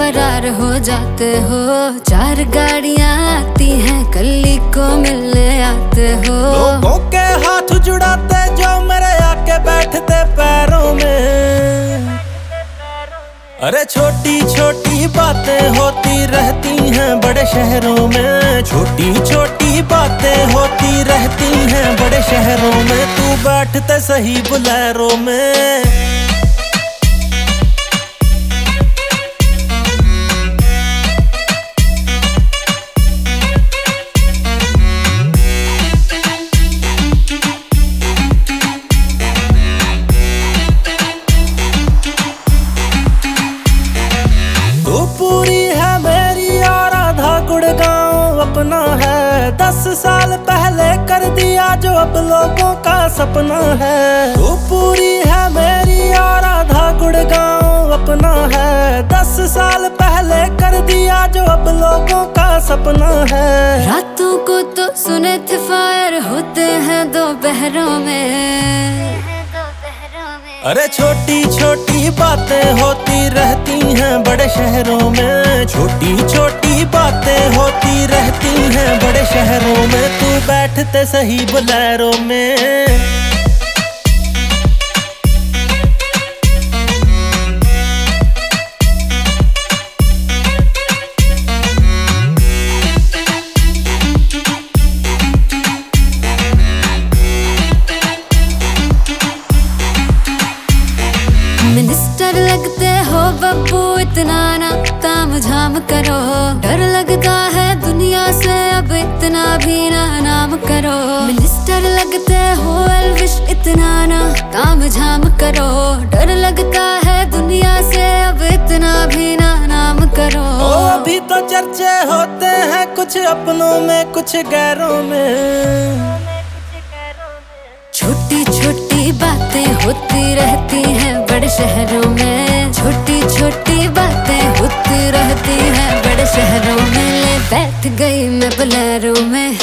फरार हो जाते हो। चार गाड़ियाँ आती हैं कली को मिलने आते हो। के हाथ जुड़ाते जो मेरे आके बैठते पैरों में। अरे छोटी छोटी बातें होती रहती हैं बड़े शहरों में। छोटी छोटी बातें होती रहती हैं बड़े शहरों में। तू बैठते सही बुलेरों में। दस साल पहले कर दिया जो अब लोगों का सपना है। वो पूरी है मेरी और आधा गुड़गांव अपना है। दस साल पहले कर दिया जो अब लोगों का सपना है। रातों को तो सुने थे फायर होते हैं दोपहरों में। अरे छोटी छोटी बातें होती रहती हैं बड़े शहरों में। छोटी छोटी बातें होती शहरों में तू बैठते सही बुलेरों में। मिनिस्टर लगते हो बब्बू इतना ना ताम झाम करो। डर लगता इतना भी ना नाम करो। मिनिस्टर लगते हो एलविश इतना ना ताम झाम करो। डर लगता है दुनिया से अब इतना भी ना नाम करो। ओ अभी तो चर्चे होते हैं कुछ अपनों में कुछ गैरों में। छोटी छोटी बातें होती रहती हैं बड़े शहरों में। छोटी छोटी बातें बुलेरो में